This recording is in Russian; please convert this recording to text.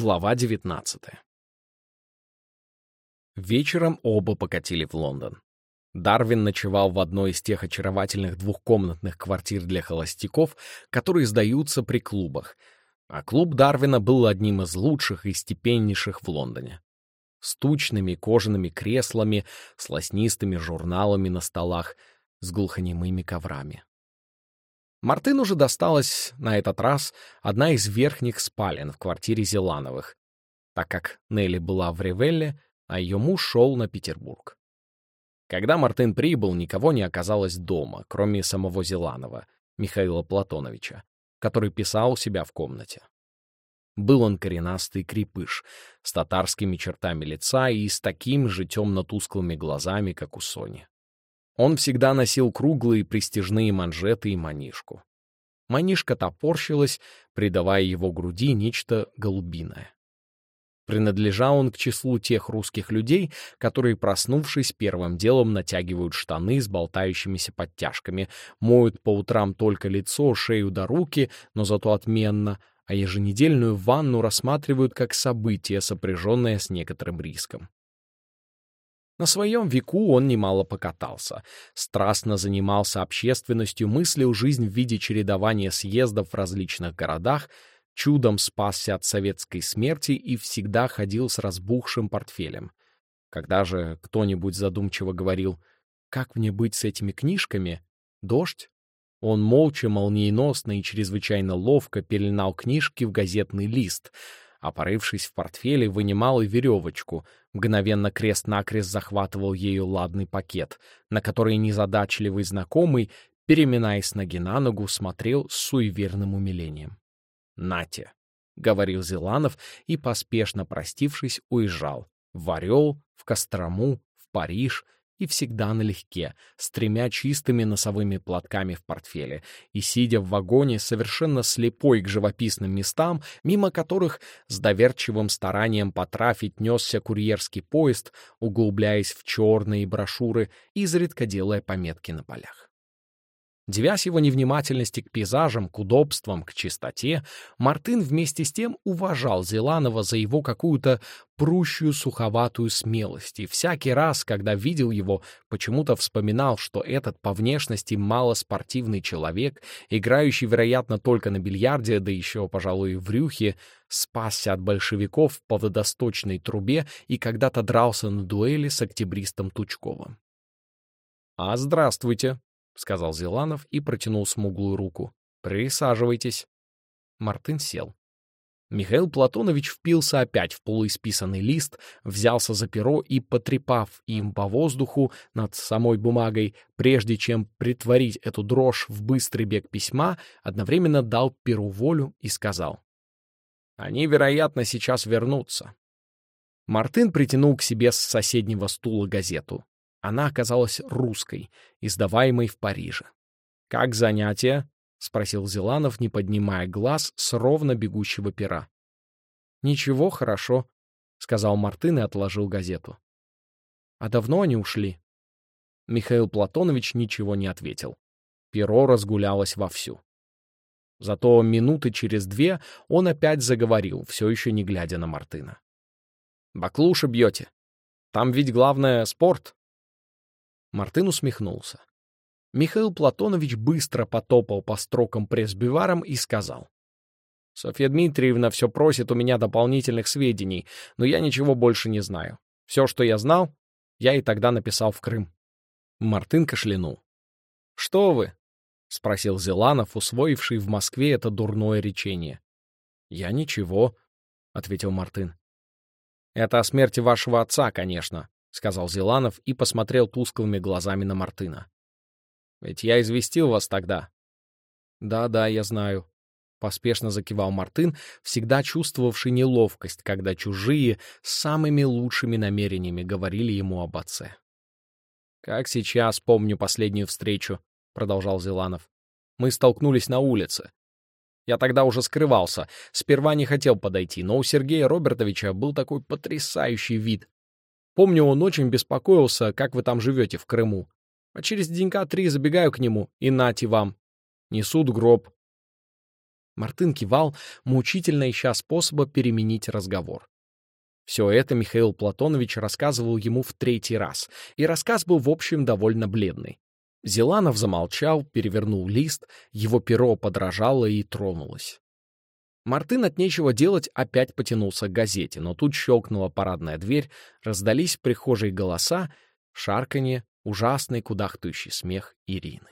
Глава 19 Вечером оба покатили в Лондон. Дарвин ночевал в одной из тех очаровательных двухкомнатных квартир для холостяков, которые сдаются при клубах, а клуб Дарвина был одним из лучших и степеннейших в Лондоне. С тучными кожаными креслами, с лоснистыми журналами на столах, с глухонемыми коврами. Мартын уже досталась на этот раз одна из верхних спален в квартире Зелановых, так как Нелли была в Ревелле, а ее муж шел на Петербург. Когда Мартын прибыл, никого не оказалось дома, кроме самого Зеланова, Михаила Платоновича, который писал у себя в комнате. Был он коренастый крепыш, с татарскими чертами лица и с такими же темно-тусклыми глазами, как у Сони. Он всегда носил круглые пристежные манжеты и манишку. Манишка топорщилась, придавая его груди нечто голубиное. Принадлежал он к числу тех русских людей, которые, проснувшись, первым делом натягивают штаны с болтающимися подтяжками, моют по утрам только лицо, шею да руки, но зато отменно, а еженедельную ванну рассматривают как событие, сопряженное с некоторым риском. На своем веку он немало покатался, страстно занимался общественностью, мыслил жизнь в виде чередования съездов в различных городах — чудом спасся от советской смерти и всегда ходил с разбухшим портфелем. Когда же кто-нибудь задумчиво говорил «Как мне быть с этими книжками?» «Дождь?» Он молча, молниеносно и чрезвычайно ловко пеленал книжки в газетный лист, а, порывшись в портфеле, вынимал и веревочку, мгновенно крест-накрест захватывал ею ладный пакет, на который незадачливый знакомый, переминаясь ноги на ногу, смотрел с суеверным умилением. «Нате», — говорил Зеланов и, поспешно простившись, уезжал. В Орел, в Кострому, в Париж и всегда налегке, с тремя чистыми носовыми платками в портфеле, и, сидя в вагоне, совершенно слепой к живописным местам, мимо которых с доверчивым старанием потрафить несся курьерский поезд, углубляясь в черные брошюры, изредка делая пометки на полях. Девясь его невнимательности к пейзажам, к удобствам, к чистоте, Мартын вместе с тем уважал Зеланова за его какую-то прущую суховатую смелость, и всякий раз, когда видел его, почему-то вспоминал, что этот по внешности малоспортивный человек, играющий, вероятно, только на бильярде, да еще, пожалуй, в рюхе, спасся от большевиков по водосточной трубе и когда-то дрался на дуэли с октябристом Тучковым. «А, здравствуйте!» — сказал Зеланов и протянул смуглую руку. «Присаживайтесь». Мартын сел. Михаил Платонович впился опять в полуисписанный лист, взялся за перо и, потрепав им по воздуху над самой бумагой, прежде чем притворить эту дрожь в быстрый бег письма, одновременно дал перу волю и сказал. «Они, вероятно, сейчас вернутся». Мартын притянул к себе с соседнего стула газету. Она оказалась русской, издаваемой в Париже. «Как занятие?» — спросил Зеланов, не поднимая глаз с ровно бегущего пера. «Ничего, хорошо», — сказал Мартын и отложил газету. «А давно они ушли?» Михаил Платонович ничего не ответил. Перо разгулялось вовсю. Зато минуты через две он опять заговорил, все еще не глядя на Мартына. «Баклуши бьете. Там ведь главное — спорт. Мартын усмехнулся. Михаил Платонович быстро потопал по строкам пресс-биваром и сказал. «Софья Дмитриевна все просит у меня дополнительных сведений, но я ничего больше не знаю. Все, что я знал, я и тогда написал в Крым». Мартын кашлянул. «Что вы?» — спросил Зеланов, усвоивший в Москве это дурное речение. «Я ничего», — ответил Мартын. «Это о смерти вашего отца, конечно», — сказал Зеланов и посмотрел тусклыми глазами на Мартына. «Ведь я известил вас тогда». «Да-да, я знаю», — поспешно закивал Мартын, всегда чувствовавший неловкость, когда чужие с самыми лучшими намерениями говорили ему об отце. «Как сейчас помню последнюю встречу», — продолжал Зеланов. «Мы столкнулись на улице. Я тогда уже скрывался, сперва не хотел подойти, но у Сергея Робертовича был такой потрясающий вид, Помню, он очень беспокоился, как вы там живете в Крыму. А через денька три забегаю к нему, и нате вам. Несут гроб. Мартын кивал, мучительно ища способа переменить разговор. Все это Михаил Платонович рассказывал ему в третий раз, и рассказ был, в общем, довольно бледный. Зеланов замолчал, перевернул лист, его перо подражало и тронулось. Мартын от нечего делать опять потянулся к газете, но тут щелкнула парадная дверь, раздались в прихожей голоса, шарканье, ужасный кудахтающий смех Ирины.